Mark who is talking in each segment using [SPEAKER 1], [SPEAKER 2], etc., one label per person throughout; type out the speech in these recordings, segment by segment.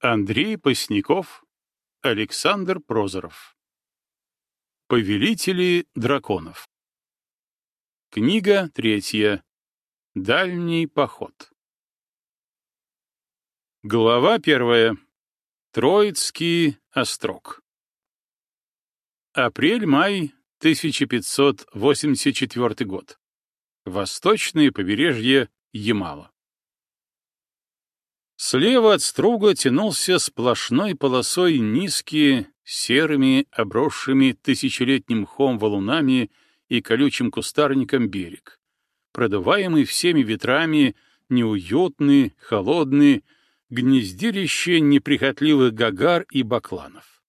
[SPEAKER 1] Андрей Посняков, Александр Прозоров. Повелители драконов. Книга третья. Дальний поход. Глава первая. Троицкий острог. Апрель-май 1584 год. Восточное побережье Ямала. Слева от струга тянулся сплошной полосой низкие, серыми, обросшими тысячелетним мхом валунами и колючим кустарником берег, продуваемый всеми ветрами, неуютный, холодный, гнездилище неприхотливых гагар и бакланов.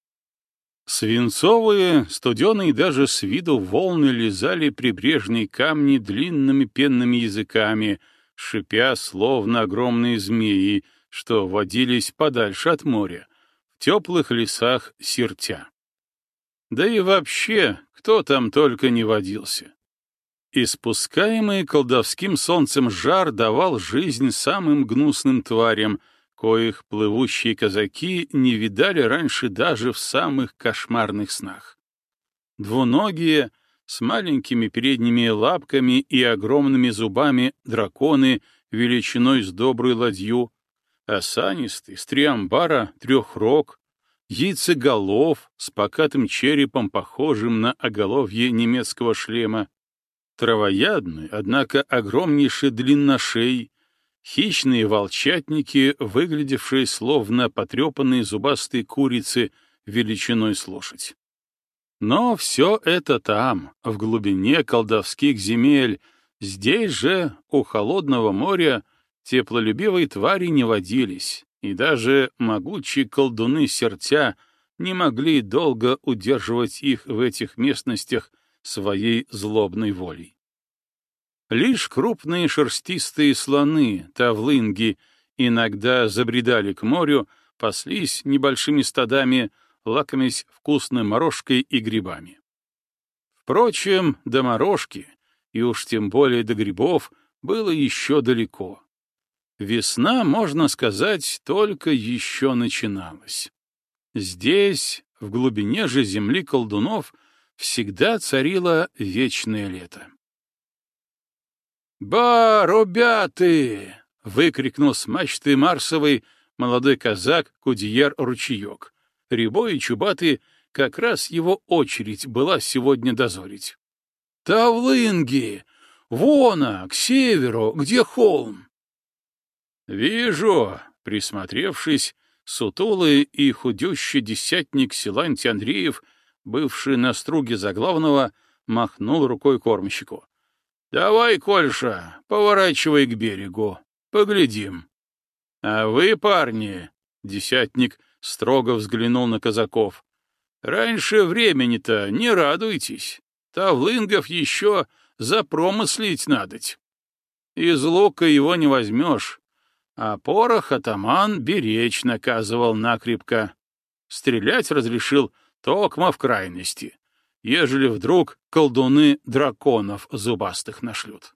[SPEAKER 1] Свинцовые, студеные даже с виду волны лизали прибрежные камни длинными пенными языками, шипя, словно огромные змеи, что водились подальше от моря, в теплых лесах Сиртя. Да и вообще, кто там только не водился. Испускаемый колдовским солнцем жар давал жизнь самым гнусным тварям, коих плывущие казаки не видали раньше даже в самых кошмарных снах. Двуногие, с маленькими передними лапками и огромными зубами драконы величиной с добрую ладью, осанистый, с триамбара, трехрог, яйцеголов с покатым черепом, похожим на оголовье немецкого шлема, травоядный, однако огромнейший длинношей, хищные волчатники, выглядевшие словно потрепанные зубастые курицы величиной с лошадь. Но все это там, в глубине колдовских земель, здесь же, у холодного моря, теплолюбивые твари не водились, и даже могучие колдуны сердца не могли долго удерживать их в этих местностях своей злобной волей. Лишь крупные шерстистые слоны, тавлынги, иногда забредали к морю, паслись небольшими стадами, лакомясь вкусной морожкой и грибами. Впрочем, до морожки, и уж тем более до грибов, было еще далеко. Весна, можно сказать, только еще начиналась. Здесь, в глубине же земли колдунов, всегда царило вечное лето. «Ба, ребяты!» — выкрикнул с мачты Марсовый молодой казак Кудьер Ручеек. Рябой и Чубатый как раз его очередь была сегодня дозорить. «Тавлынги! Вона, к северу, где холм!» «Вижу», — присмотревшись, сутулый и худющий десятник Силантий Андреев, бывший на струге заглавного, махнул рукой кормщику. «Давай, Кольша, поворачивай к берегу, поглядим». «А вы, парни», — десятник строго взглянул на казаков, — «раньше времени-то не радуйтесь, тавлынгов еще запромыслить надоть. Из лука его не возьмешь, а порох атаман беречь наказывал накрепко. Стрелять разрешил токмо в крайности, ежели вдруг колдуны драконов зубастых нашлют.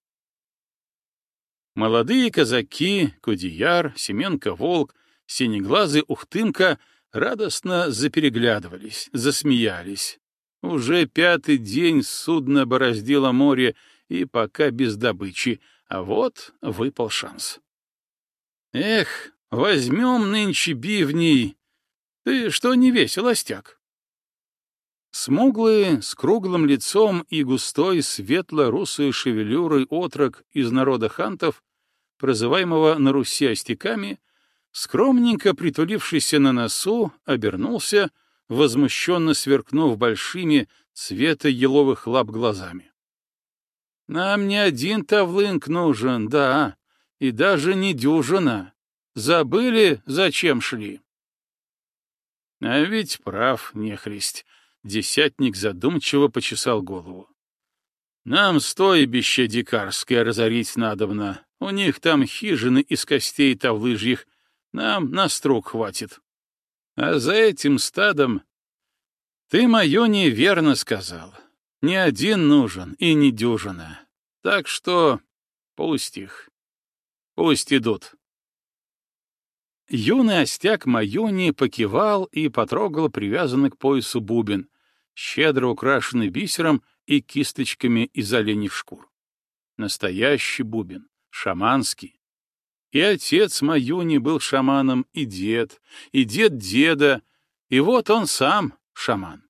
[SPEAKER 1] Молодые казаки, Кудияр, Семенко-Волк, Синеглазый Ухтымка радостно запереглядывались, засмеялись. Уже пятый день судно бороздило море, и пока без добычи, а вот выпал шанс. Эх, возьмем нынче бивней. Ты что не весел, остяк? Смуглый, с круглым лицом и густой светло-русой шевелюрой отрок из народа хантов, прозываемого на Руси остяками, скромненько притулившийся на носу, обернулся, возмущенно сверкнув большими цвета еловых лап глазами. «Нам не один тавлынк нужен, да, и даже не дюжина. Забыли, зачем шли? А ведь прав, нехрист. Десятник задумчиво почесал голову. Нам стойбище дикарское разорить надобно. У них там хижины из костей тавлыжьих. Нам на строк хватит. А за этим стадом... Ты мое неверно сказал. Не один нужен и не дюжина. Так что пусть их. Пусть идут. Юный остяк Майони покивал и потрогал привязанный к поясу бубен, щедро украшенный бисером и кисточками из оленьих шкур. Настоящий бубен, шаманский. И отец Маюни был шаманом, и дед, и дед деда, и вот он сам шаман.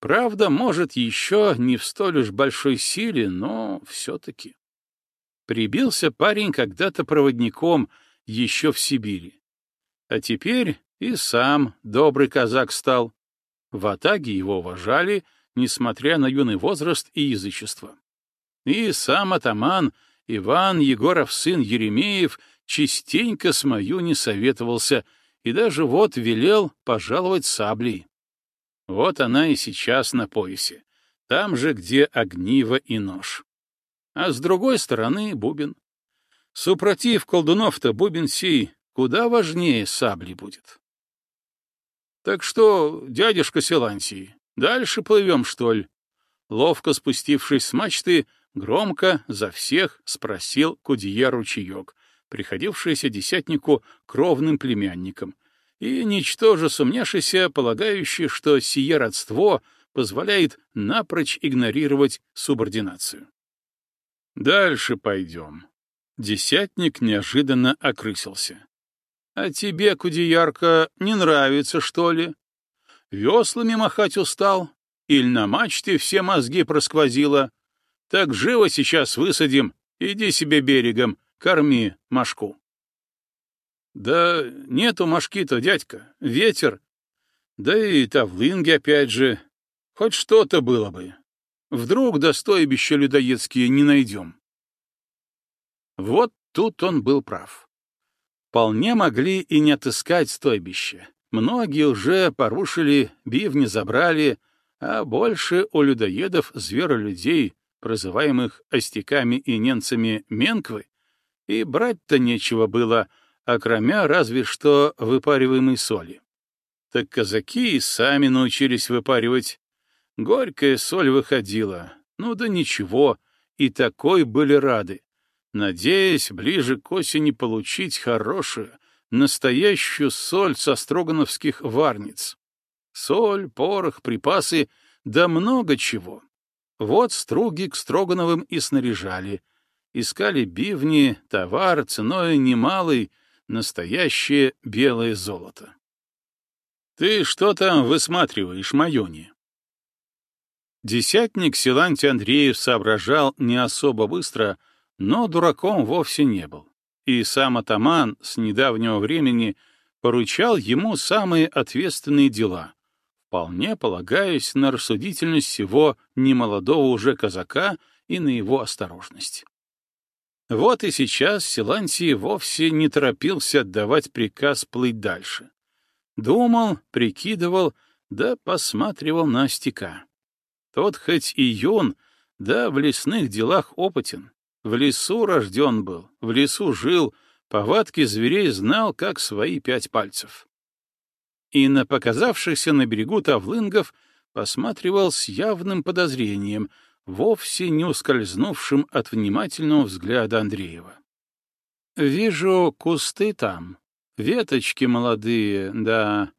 [SPEAKER 1] Правда, может, еще не в столь уж большой силе, но все-таки. Прибился парень когда-то проводником еще в Сибири. А теперь и сам добрый казак стал. В Атаге его уважали, несмотря на юный возраст и язычество. И сам атаман Иван Егоров сын Еремеев частенько с мою не советовался и даже вот велел пожаловать саблей. Вот она и сейчас на поясе, там же, где огниво и нож. А с другой стороны — бубен. Супротив колдунов-то бубен сей куда важнее сабли будет. Так что, дядюшка Силантий, дальше плывем, что ли? Ловко спустившись с мачты, громко за всех спросил Кудье ручеек, приходившийся десятнику кровным племянником, и, ничтоже сумняшися, полагающий, что сие родство позволяет напрочь игнорировать субординацию. «Дальше пойдем». Десятник неожиданно окрысился. А тебе, Кудеярка, не нравится, что ли? Веслами махать устал? Или на мачте все мозги просквозило? Так живо сейчас высадим, иди себе берегом, корми мошку. Да нету мошки-то, дядька, ветер. Да и тавлынги опять же. Хоть что-то было бы. Вдруг до стойбища людоедские не найдем. Вот тут он был прав. Вполне могли и не отыскать стойбище. Многие уже порушили, бивни забрали, а больше у людоедов зверолюдей, прозываемых остяками и ненцами менквы, и брать-то нечего было, окромя разве что выпариваемой соли. Так казаки и сами научились выпаривать. Горькая соль выходила, ну да ничего, и такой были рады надеясь ближе к осени получить хорошую, настоящую соль со строгановских варниц. Соль, порох, припасы, да много чего. Вот струги к Строгановым и снаряжали. Искали бивни, товар ценой немалый, настоящее белое золото. «Ты что там высматриваешь, Майони?» Десятник Силантий Андреев соображал не особо быстро, но дураком вовсе не был, и сам атаман с недавнего времени поручал ему самые ответственные дела, вполне полагаясь на рассудительность всего немолодого уже казака и на его осторожность. Вот и сейчас Силантий вовсе не торопился отдавать приказ плыть дальше. Думал, прикидывал, да посматривал на стека. Тот хоть и юн, да в лесных делах опытен, в лесу рожден был, в лесу жил, повадки зверей знал, как свои пять пальцев. И на показавшихся на берегу тавлынгов посматривал с явным подозрением, вовсе не ускользнувшим от внимательного взгляда Андреева. «Вижу кусты там, веточки молодые, да...»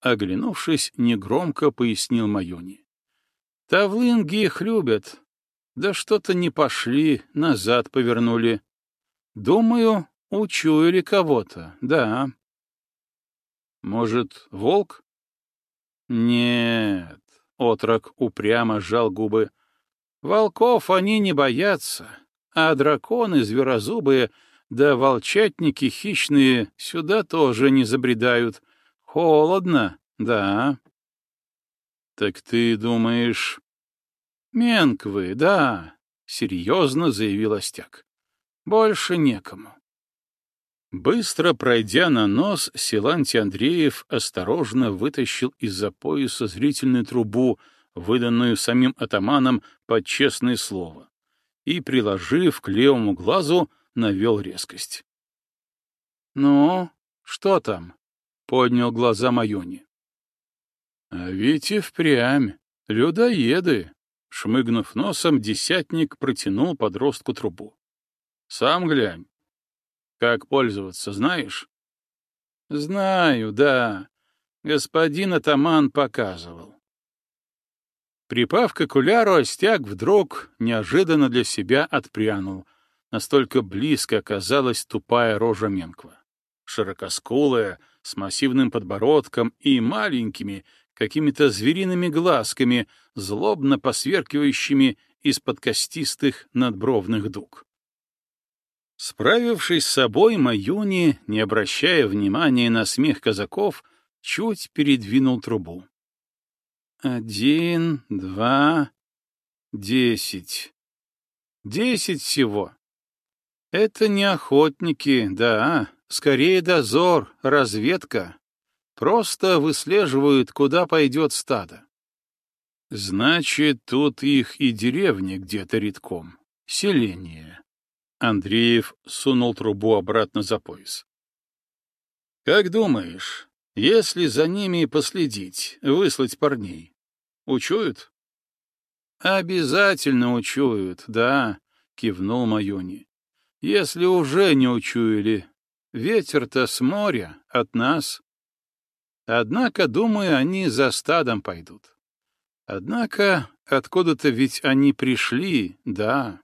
[SPEAKER 1] Оглянувшись, негромко пояснил Майони. «Тавлынги их любят, да что-то не пошли, назад повернули. Думаю, учуяли кого-то, да. Может, волк? Нет, отрок упрямо сжал губы. Волков они не боятся, а драконы зверозубые да волчатники хищные сюда тоже не забредают. Холодно, да. Так ты думаешь, «Менквы, да», — серьезно заявил Остяк. «Больше некому». Быстро пройдя на нос, Силантий Андреев осторожно вытащил из-за пояса зрительную трубу, выданную самим атаманом под честное слово, и, приложив к левому глазу, навел резкость. «Ну, что там?» — поднял глаза Майони. «А ведь и впрямь, людоеды», Шмыгнув носом, десятник протянул подростку трубу. «Сам глянь. Как пользоваться, знаешь?» Знаю, да. Господин атаман показывал. Припав к окуляру, Остяк вдруг неожиданно для себя отпрянул. Настолько близко оказалась тупая рожа Менква. Широкоскулая, с массивным подбородком и маленькими, какими-то звериными глазками, злобно посверкивающими из-под костистых надбровных дуг. Справившись с собой, Маюни, не обращая внимания на смех казаков, чуть передвинул трубу. Один, два, десять. Десять всего. Это не охотники, да, скорее дозор, разведка. Просто выслеживают, куда пойдет стадо. Значит, тут их и деревня где-то редком. Селение. Андреев сунул трубу обратно за пояс. «Как думаешь, если за ними последить, выслать парней, учуют?» «Обязательно учуют, да», — кивнул Майони. «Если уже не учуяли, ветер-то с моря, от нас. Однако, думаю, они за стадом пойдут. Однако, откуда-то ведь они пришли, да,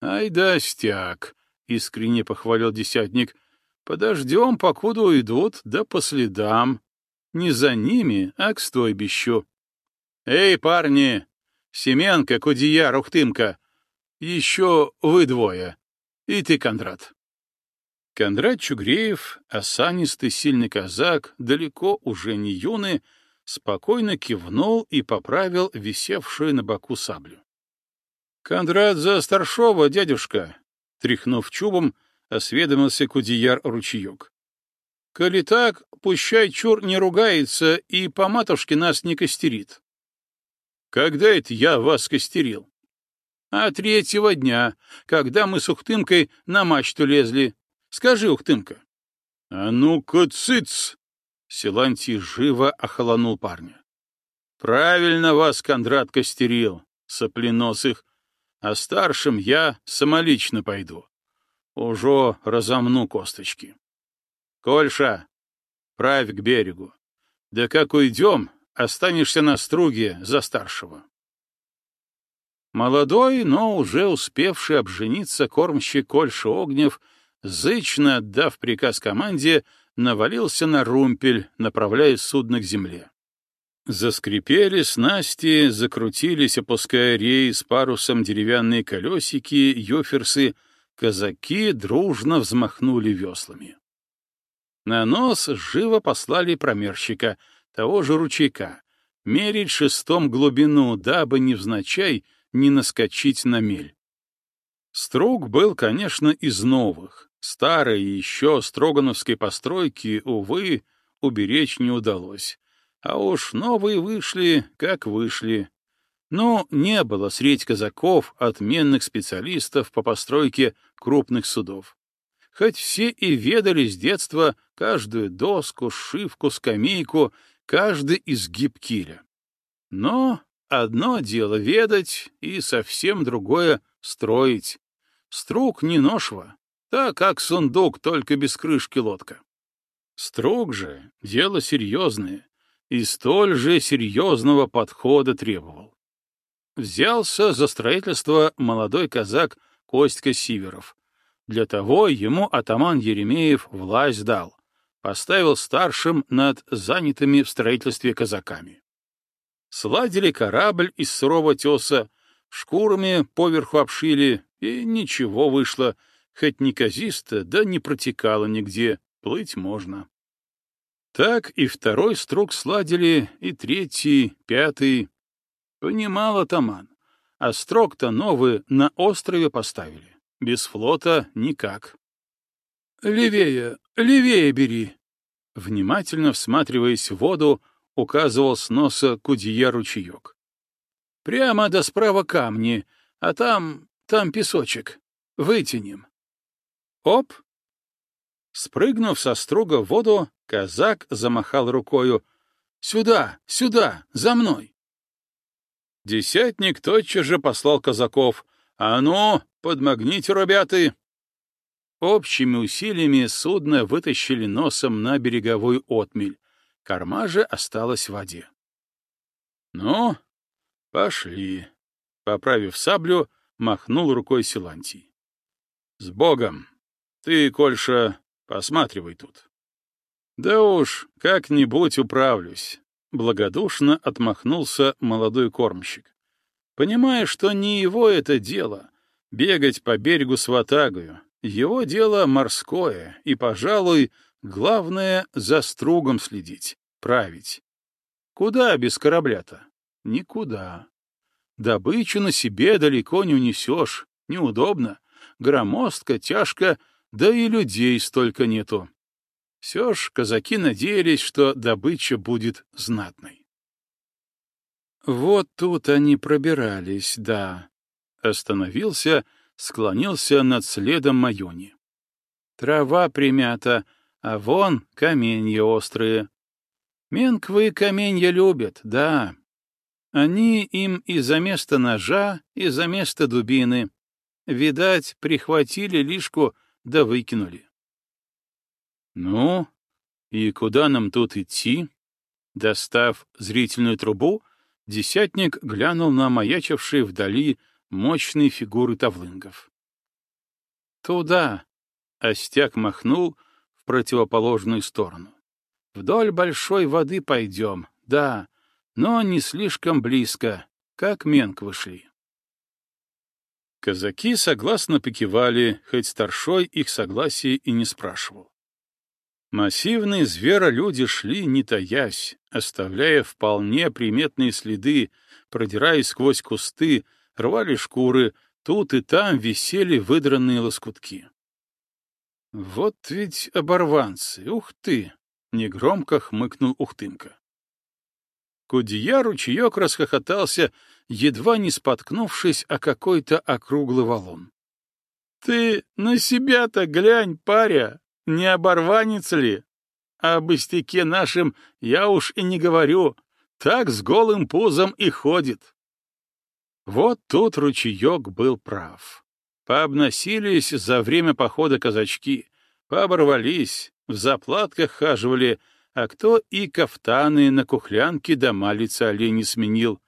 [SPEAKER 1] «Ай да стяг!» — искренне похвалил десятник. «Подождем, покуда уйдут, да по следам. Не за ними, а к стойбищу. Эй, парни! Семенка, Кудия, Рухтымка! Еще вы двое. И ты, Кондрат». Кондрат Чугреев, осанистый сильный казак, далеко уже не юный, спокойно кивнул и поправил висевшую на боку саблю. «Кондрат за старшова, дядюшка!» Тряхнув чубом, осведомился Кудияр ручеек. «Коли так, пущай чур не ругается и по матушке нас не костерит». «Когда это я вас костерил?» «А третьего дня, когда мы с Ухтымкой на мачту лезли. Скажи, Ухтымка». «А ну-ка, цыц!» Силантий живо охолонул парня. «Правильно вас Кондрат костерил, сопленосых, а старшим я самолично пойду. Уже разомну косточки. Кольша, правь к берегу. Да как уйдем, останешься на струге за старшего. Молодой, но уже успевший обжениться кормщик Кольша Огнев, зычно отдав приказ команде, навалился на румпель, направляя судно к земле. Заскрипели снасти, закрутились, опуская рей с парусом деревянные колесики, юферсы, казаки дружно взмахнули веслами. На нос живо послали промерщика, того же ручейка, мерить шестом глубину, дабы невзначай не наскочить на мель. Струк был, конечно, из новых. Старой еще строгановской постройки, увы, уберечь не удалось а уж новые вышли, как вышли. Но не было средь казаков отменных специалистов по постройке крупных судов. Хоть все и ведали с детства каждую доску, шивку, скамейку, каждый изгиб киля. Но одно дело ведать, и совсем другое — строить. Струк не ношва, так как сундук, только без крышки лодка. Струк же — дело серьезное, и столь же серьезного подхода требовал. Взялся за строительство молодой казак Костька Сиверов. Для того ему атаман Еремеев власть дал, поставил старшим над занятыми в строительстве казаками. Сладили корабль из сырого теса, шкурами поверху обшили, и ничего вышло, хоть неказисто, да не протекало нигде, плыть можно. Так и второй строк сладили, и третий, пятый. Понимал атаман. А строк-то новые на острове поставили. Без флота никак. «Левее, левее бери!» Внимательно всматриваясь в воду, указывал с носа кудья ручеек. «Прямо до справа камни, а там, там песочек. Вытянем». Оп! Спрыгнув со струга в воду, казак замахал рукою. «Сюда, сюда, за мной!» Десятник тотчас же послал казаков. «А ну, подмогните, ребята!» Общими усилиями судно вытащили носом на береговой отмель, корма же осталась в воде. «Ну, пошли», — поправив саблю, махнул рукой Силантий. «С Богом! Ты, Кольша, посматривай тут». «Да уж, как-нибудь управлюсь», — благодушно отмахнулся молодой кормщик. «Понимая, что не его это дело — бегать по берегу с ватагою, его дело морское, и, пожалуй, главное — за стругом следить, править. Куда без корабля-то? Никуда. Добычу на себе далеко не унесешь, неудобно, громоздко, тяжко, да и людей столько нету. Все ж казаки надеялись, что добыча будет знатной. Вот тут они пробирались, да. Остановился — склонился над следом Майони. Трава примята, а вон каменья острые. Менквы каменья любят, да. Они им и за место ножа, и за место дубины. Видать, прихватили лишку, да выкинули. Ну, и куда нам тут идти? Достав зрительную трубу, десятник глянул на маячивший вдали мощные фигуры тавлынгов. «Туда!» — Остяк махнул в противоположную сторону. «Вдоль большой воды пойдем, да, но не слишком близко, как менк вышли». Казаки согласно покивали, хоть старшой их согласия и не спрашивал. Массивные зверолюди шли, не таясь, оставляя вполне приметные следы, продираясь сквозь кусты, рвали шкуры, тут и там висели выдранные лоскутки. «Вот ведь оборванцы, ух ты!» — негромко хмыкнул Ухтымка. Кудья ручеек расхохотался, едва не споткнувшись о какой-то округлый валун. «Ты на себя-то глянь, паря, не оборванец ли? О быстяке нашем я уж и не говорю, так с голым пузом и ходит. Вот тут ручеек был прав. Пообносились за время похода казачки, пооборвались, в заплатках хаживали, а кто и кафтаны на кухлянке до малица олени сменил.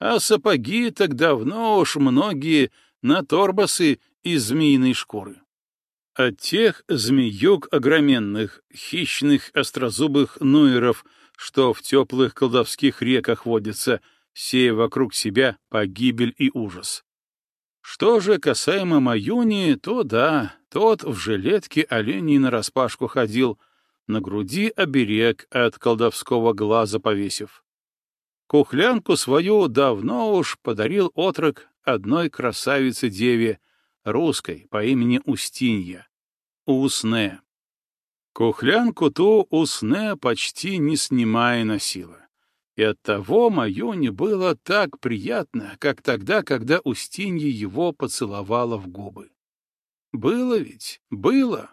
[SPEAKER 1] А сапоги так давно уж многие на торбасы из змеиной шкуры. От тех змеюк огроменных, хищных острозубых нуеров, что в теплых колдовских реках водятся — сея вокруг себя погибель и ужас. Что же касаемо Маюни, то да, тот в жилетке оленей нараспашку ходил, на груди оберег от колдовского глаза повесив. Кухлянку свою давно уж подарил отрок одной красавице-деве, русской по имени Устинья, Усне. Кухлянку ту Усне почти не снимая носила. И оттого Майоне было так приятно, как тогда, когда Устинья его поцеловала в губы. Было ведь, было.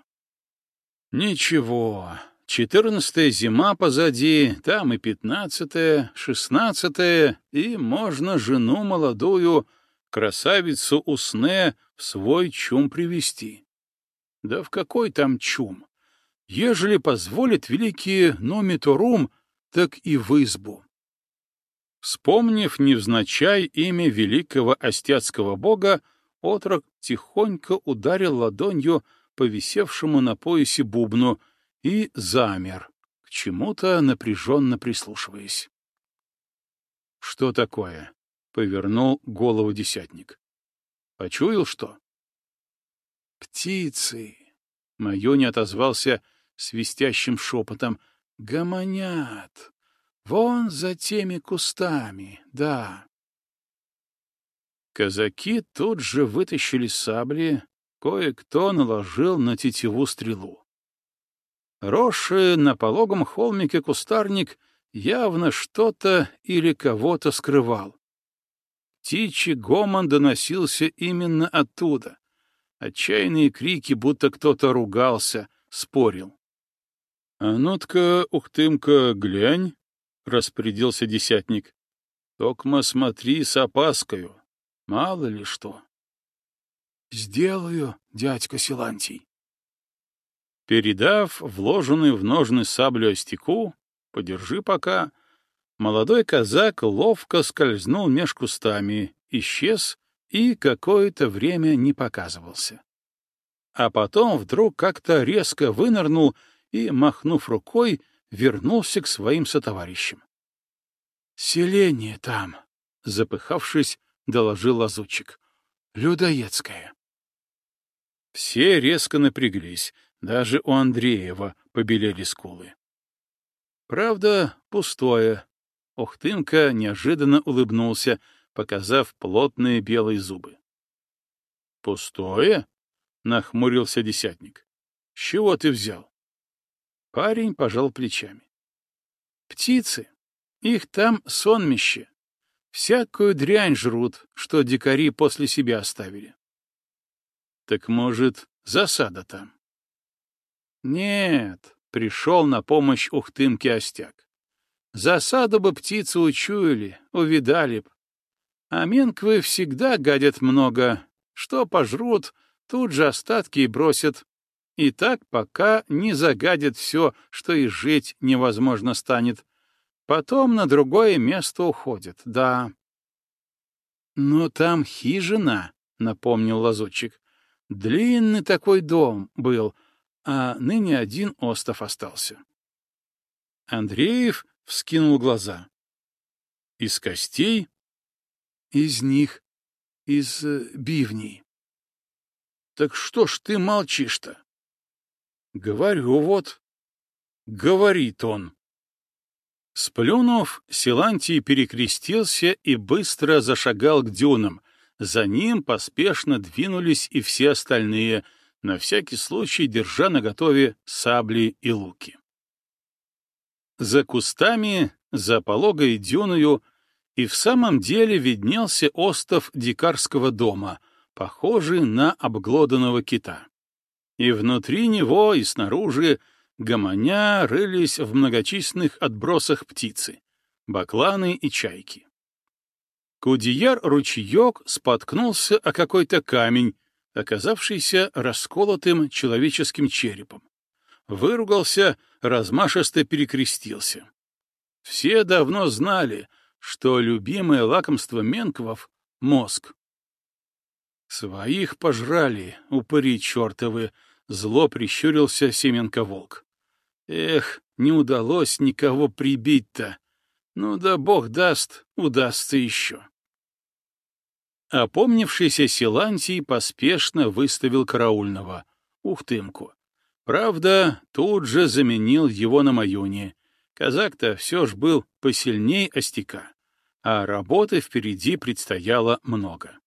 [SPEAKER 1] Ничего, четырнадцатая зима позади, там и пятнадцатая, шестнадцатая, и можно жену молодую, красавицу Усне, в свой чум привести. Да в какой там чум? Ежели позволит великий Номиторум, так и в избу. Вспомнив невзначай имя великого остяцкого бога, отрок тихонько ударил ладонью по висевшему на поясе бубну и замер, к чему-то напряженно прислушиваясь. «Что такое?» — повернул голову десятник. «Почуял что?» «Птицы!» — Майони отозвался свистящим шепотом. «Гомонят!» Вон за теми кустами, да. Казаки тут же вытащили сабли, кое-кто наложил на тетиву стрелу. Росший на пологом холмике кустарник явно что-то или кого-то скрывал. Птичий гомон доносился именно оттуда. Отчаянные крики, будто кто-то ругался, спорил. — А ну-ка, ухтымка, глянь, — распорядился десятник. — Токма смотри с опаскою, мало ли что. — Сделаю, дядька Силантий. Передав вложенную в ножны саблю остяку, подержи пока, молодой казак ловко скользнул меж кустами, исчез и какое-то время не показывался. А потом вдруг как-то резко вынырнул и, махнув рукой, вернулся к своим сотоварищам. «Селение там», — запыхавшись, доложил лазутчик. «Людоедское». Все резко напряглись, даже у Андреева побелели скулы. Правда, пустое. Охтынка неожиданно улыбнулся, показав плотные белые зубы. «Пустое?» — нахмурился десятник. «С чего ты взял?» Парень пожал плечами. «Птицы. Их там сонмище. Всякую дрянь жрут, что дикари после себя оставили. Так, может, засада там? Нет, пришел на помощь ухтымке Остяк. Засаду бы птицы учуяли, увидали б. А менквы всегда гадят много. Что пожрут, тут же остатки и бросят. И так пока не загадят все, что и жить невозможно станет. Потом на другое место уходят, да. — Но там хижина, — напомнил лазутчик. Длинный такой дом был, а ныне один остов остался. Андреев вскинул глаза. — Из костей? — Из них. Из э, бивней. — Так что ж ты молчишь-то? — Говорю вот. — Говорит он. Сплюнув, Силантий перекрестился и быстро зашагал к дюнам, за ним поспешно двинулись и все остальные, на всякий случай держа наготове сабли и луки. За кустами, за пологой дюною, и в самом деле виднелся остов дикарского дома, похожий на обглоданного кита. И внутри него, и снаружи, гомоня рылись в многочисленных отбросах птицы, бакланы и чайки. Кудияр-ручеек споткнулся о какой-то камень, оказавшийся расколотым человеческим черепом. Выругался, размашисто перекрестился. Все давно знали, что любимое лакомство менквов — мозг. Своих пожрали, упыри чертовы, зло прищурился Семенко-волк. Эх, не удалось никого прибить-то. Ну да бог даст, удастся еще. Опомнившийся Силантий поспешно выставил караульного, ухтымку. Правда, тут же заменил его на Маюне. Казак-то все ж был посильней остяка, а работы впереди предстояло много.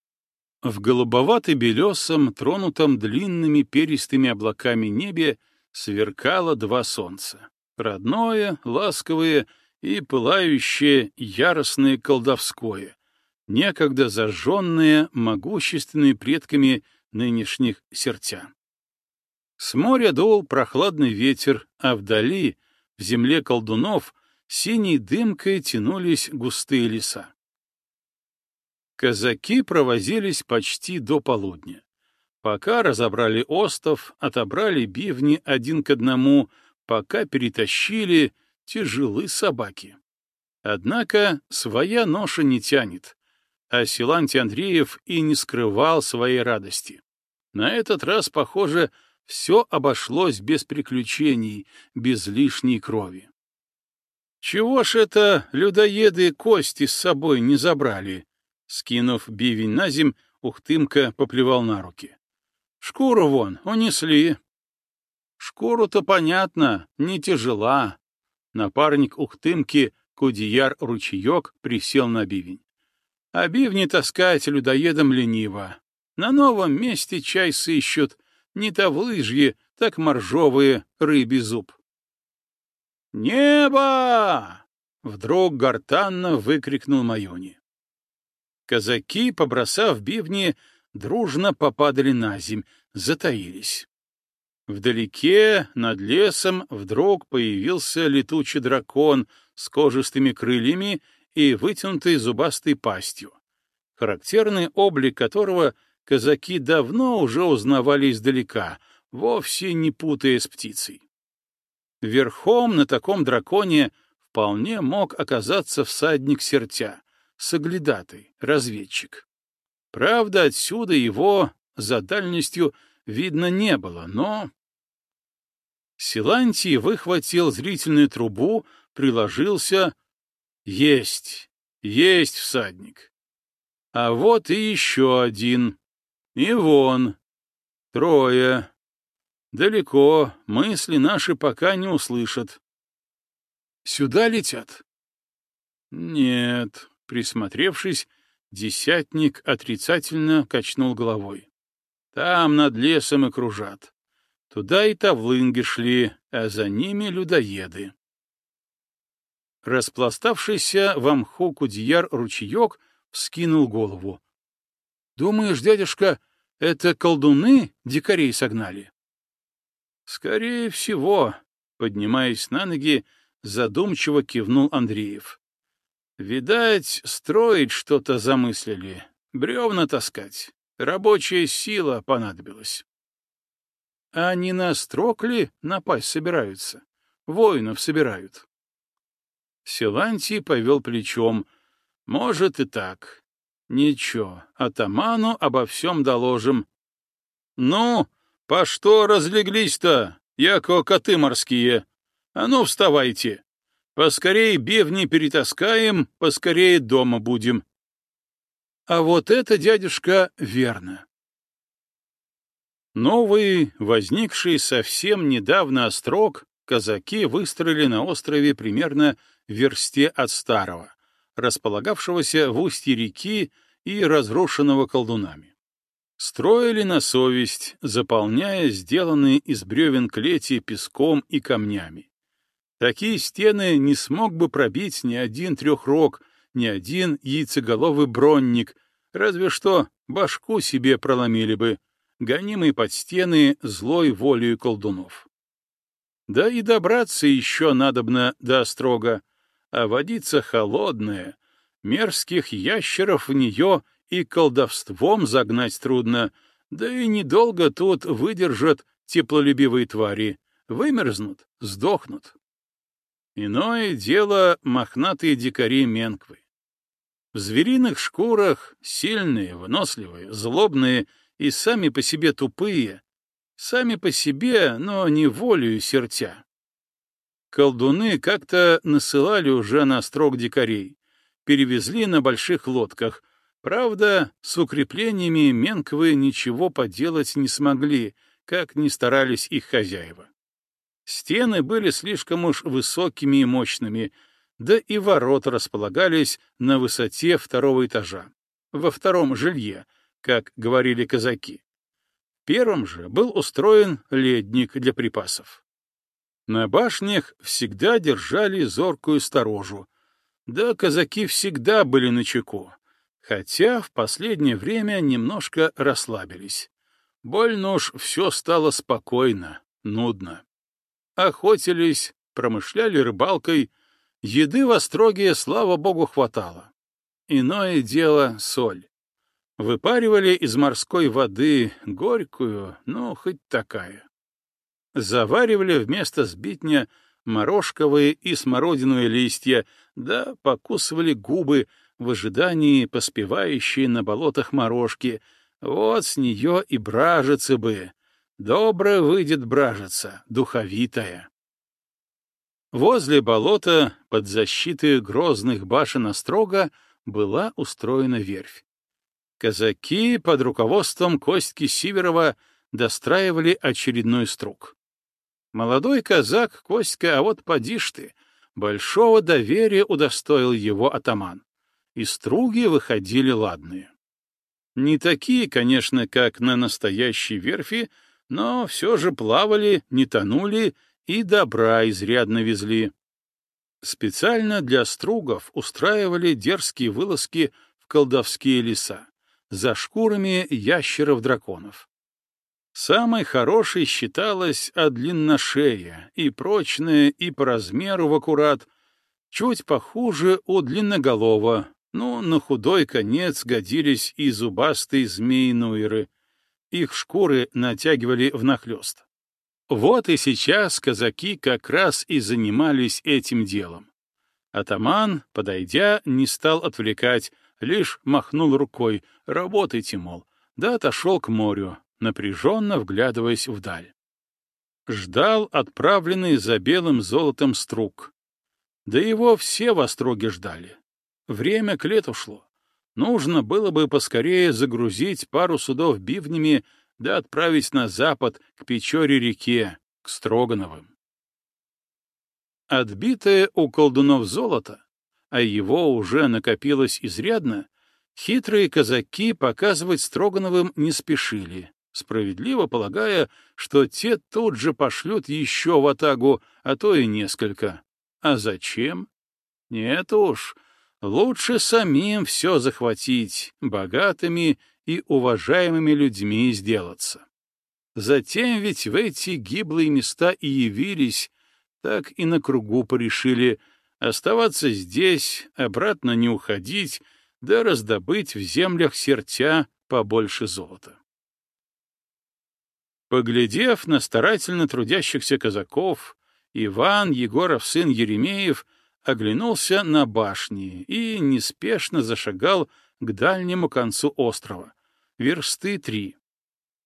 [SPEAKER 1] В голубовато-белесом, тронутом длинными перистыми облаками небе сверкало два солнца. Родное, ласковое и пылающее, яростное колдовское, некогда зажженные могущественными предками нынешних сердца. С моря дул прохладный ветер, а вдали, в земле колдунов, синей дымкой тянулись густые леса. Казаки провозились почти до полудня. Пока разобрали остов, отобрали бивни один к одному, пока перетащили тяжелы собаки. Однако своя ноша не тянет, а Силантий Андреев и не скрывал своей радости. На этот раз, похоже, все обошлось без приключений, без лишней крови. «Чего ж это людоеды кости с собой не забрали?» Скинув бивень на земь, Ухтымка поплевал на руки. «Шкуру вон, унесли». «Шкуру-то понятно, не тяжела». Напарник Ухтымки, Кудияр-ручеек, присел на бивень. А бивни таскать людоедам лениво. На новом месте чай сыщут, не тавлыжье, так моржовые рыбий зуб. «Небо!» — вдруг гортанно выкрикнул Майони. Казаки, побросав бивни, дружно попадали на земь, затаились. Вдалеке, над лесом, вдруг появился летучий дракон с кожистыми крыльями и вытянутой зубастой пастью, характерный облик которого казаки давно уже узнавали издалека, вовсе не путая с птицей. Верхом на таком драконе вполне мог оказаться всадник сертя, соглядатый, разведчик. Правда, отсюда его за дальностью видно не было, но... Силантий выхватил зрительную трубу, приложился. Есть, есть всадник. А вот и еще один. И вон. Трое. Далеко, мысли наши пока не услышат. Сюда летят? Нет, присмотревшись, десятник отрицательно качнул головой. Там над лесом и кружат. Туда и тавлынги шли, а за ними людоеды. Распластавшийся в мху кудьяр ручеек вскинул голову. — Думаешь, дядюшка, это колдуны дикарей согнали? — Скорее всего, — поднимаясь на ноги, задумчиво кивнул Андреев. — Видать, строить что-то замыслили, бревна таскать, рабочая сила понадобилась. — А не на строк ли напасть собираются? Воинов собирают. Силантий повел плечом. Может и так. Ничего, атаману обо всем доложим. Ну, по что разлеглись-то, яко коты морские? А ну, вставайте. Поскорее бевни перетаскаем, поскорее дома будем. А вот это, дядюшка, верно. Новый, возникший совсем недавно острог, казаки выстроили на острове примерно версте от старого, располагавшегося в устье реки и разрушенного колдунами. Строили на совесть, заполняя сделанные из бревен клети песком и камнями. Такие стены не смог бы пробить ни один трехрог, ни один яйцеголовый бронник, разве что башку себе проломили бы, гонимый под стены злой волею колдунов. Да и добраться еще надобно до острога, а водица холодная, мерзких ящеров в нее и колдовством загнать трудно, да и недолго тут выдержат теплолюбивые твари, вымерзнут, сдохнут. Иное дело мохнатые дикари Менквы. В звериных шкурах сильные, выносливые, злобные и сами по себе тупые, Сами по себе, но не волею сертя. Колдуны как-то насылали уже на строк дикарей, перевезли на больших лодках. Правда, с укреплениями Менковы ничего поделать не смогли, как ни старались их хозяева. Стены были слишком уж высокими и мощными, да и ворота располагались на высоте второго этажа, во втором жилье, как говорили казаки первом же был устроен ледник для припасов. На башнях всегда держали зоркую сторожу, да казаки всегда были на чеку, хотя в последнее время немножко расслабились. Больно уж все стало спокойно, нудно. Охотились, промышляли рыбалкой, еды в остроге, слава богу, хватало. Иное дело — соль. Выпаривали из морской воды горькую, ну, хоть такая. Заваривали вместо сбитня морожковые и смородиновые листья, да покусывали губы в ожидании поспевающей на болотах морожки. Вот с нее и бражицы бы. Добро выйдет бражица, духовитая. Возле болота, под защитой грозных башен острога, была устроена верфь. Казаки под руководством Костьки Сиверова достраивали очередной струк. Молодой казак Костька, а вот поди ж ты, большого доверия удостоил его атаман. И струги выходили ладные. Не такие, конечно, как на настоящей верфи, но все же плавали, не тонули и добра изрядно везли. Специально для стругов устраивали дерзкие вылазки в колдовские леса за шкурами ящеров-драконов. Самой хорошей считалась длинношея, и прочная, и по размеру в аккурат, чуть похуже у длинноголова, но на худой конец годились и зубастые змеи-нуеры. их шкуры натягивали внахлёст. Вот и сейчас казаки как раз и занимались этим делом. Атаман, подойдя, не стал отвлекать, лишь махнул рукой «работайте, мол», да отошел к морю, напряженно вглядываясь вдаль. Ждал отправленный за белым золотом струк. Да его все в остроге ждали. Время к лету шло. Нужно было бы поскорее загрузить пару судов бивнями да отправить на запад к Печоре-реке, к Строгановым. Отбитое у колдунов золото, а его уже накопилось изрядно, хитрые казаки показывать Строгановым не спешили, справедливо полагая, что те тут же пошлют еще в атагу, а то и несколько. А зачем? Нет уж, лучше самим все захватить, богатыми и уважаемыми людьми сделаться. Затем ведь в эти гиблые места и явились, так и на кругу порешили оставаться здесь, обратно не уходить, да раздобыть в землях сертя побольше золота. Поглядев на старательно трудящихся казаков, Иван, Егоров сын Еремеев, оглянулся на башни и неспешно зашагал к дальнему концу острова, версты три.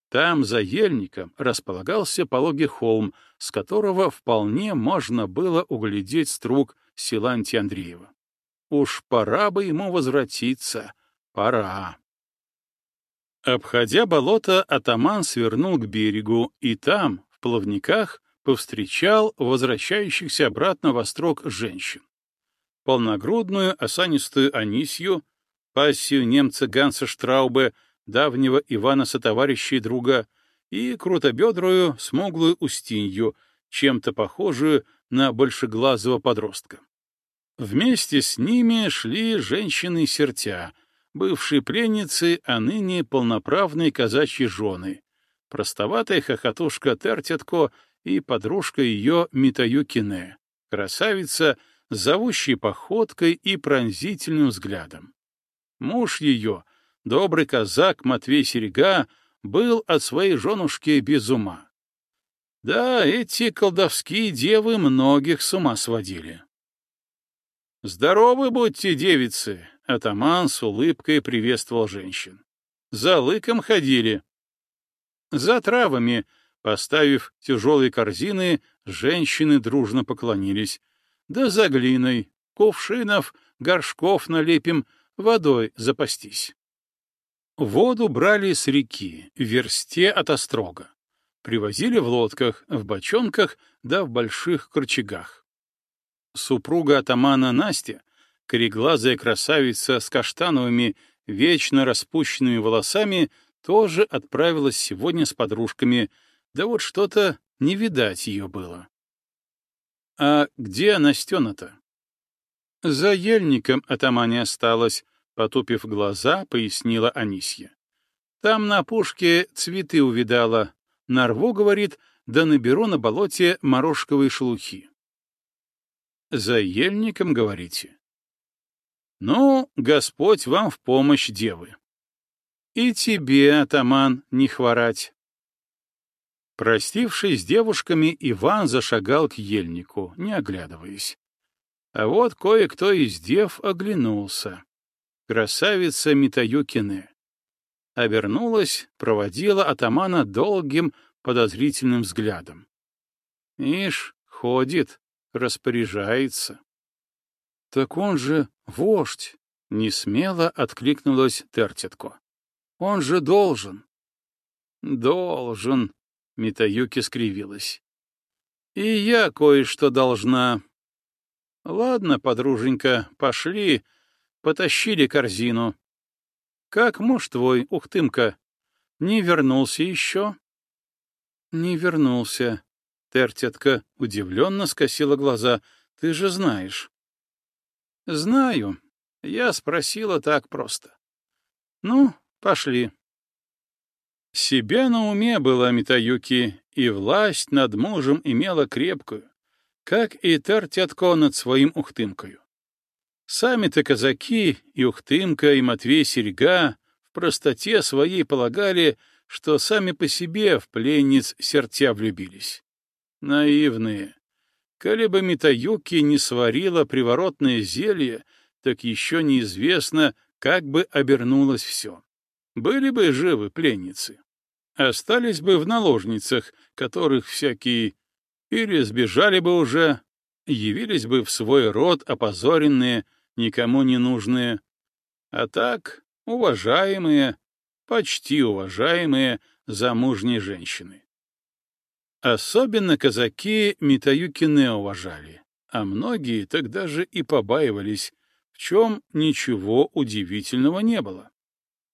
[SPEAKER 1] Там, за ельником, располагался пологий холм, с которого вполне можно было углядеть струк Силанти Андреева. Уж пора бы ему возвратиться, пора. Обходя болото, атаман свернул к берегу, и там, в плавниках, повстречал возвращающихся обратно во строк женщин. Полногрудную, осанистую Анисью, пассию немца Ганса Штраубе, давнего Ивана сотоварища и друга, и крутобедрую, смуглую Устинью, чем-то похожую на большеглазого подростка. Вместе с ними шли женщины-сертя, бывшие пленницы, а ныне полноправные казачьи жены, простоватая хохотушка Тертятко и подружка ее Митаюкине, красавица, зовущей походкой и пронзительным взглядом. Муж ее, добрый казак Матвей Серега был от своей женушки без ума. Да, эти колдовские девы многих с ума сводили. «Здоровы будьте, девицы!» — атаман с улыбкой приветствовал женщин. «За лыком ходили». За травами, поставив тяжелые корзины, женщины дружно поклонились. Да за глиной, кувшинов, горшков налепим, водой запастись. Воду брали с реки, в версте от острога. Привозили в лодках, в бочонках да в больших корчагах. Супруга атамана Настя, кореглазая красавица с каштановыми, вечно распущенными волосами, тоже отправилась сегодня с подружками, да вот что-то не видать ее было. А где Настена-то? За ельником атамане осталось, Потупив глаза, пояснила Анисья. Там на опушке цветы увидала. Нарву, говорит, да наберу на болоте морожковые шелухи. За ельником, говорите? Ну, Господь вам в помощь, девы. И тебе, атаман, не хворать. Простившись с девушками, Иван зашагал к ельнику, не оглядываясь. А вот кое-кто из дев оглянулся красавица Митаюкины. Обернулась, проводила атамана долгим подозрительным взглядом. Ишь, ходит, распоряжается. — Так он же вождь! — несмело откликнулась Тертятко. — Он же должен. — Должен, — Митаюки скривилась. — И я кое-что должна. — Ладно, подруженька, пошли, Потащили корзину. Как муж твой, Ухтымка, не вернулся еще? Не вернулся. Тертятка удивленно скосила глаза. Ты же знаешь. Знаю. Я спросила так просто. Ну, пошли. Себя на уме была Митаюки, и власть над мужем имела крепкую, как и Тертятко над своим Ухтымкою. Сами-то казаки, и Ухтымка, и Матвей Серега в простоте своей полагали, что сами по себе в пленниц сердца влюбились. Наивные. Коли бы Митаюки не сварила приворотное зелье, так еще неизвестно, как бы обернулось все. Были бы живы пленницы. Остались бы в наложницах, которых всякие... Или сбежали бы уже, явились бы в свой род опозоренные, никому не нужные. А так, уважаемые, почти уважаемые замужние женщины. Особенно казаки Митаюкине уважали, а многие тогда же и побаивались, в чем ничего удивительного не было.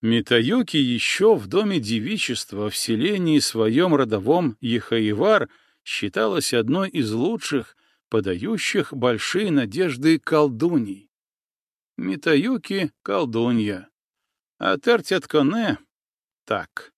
[SPEAKER 1] Митаюки еще в доме девичества в селении своем родовом Ехаивар считалась одной из лучших, подающих большие надежды колдуней. Митаюки — колдунья, а Тертятконе — так,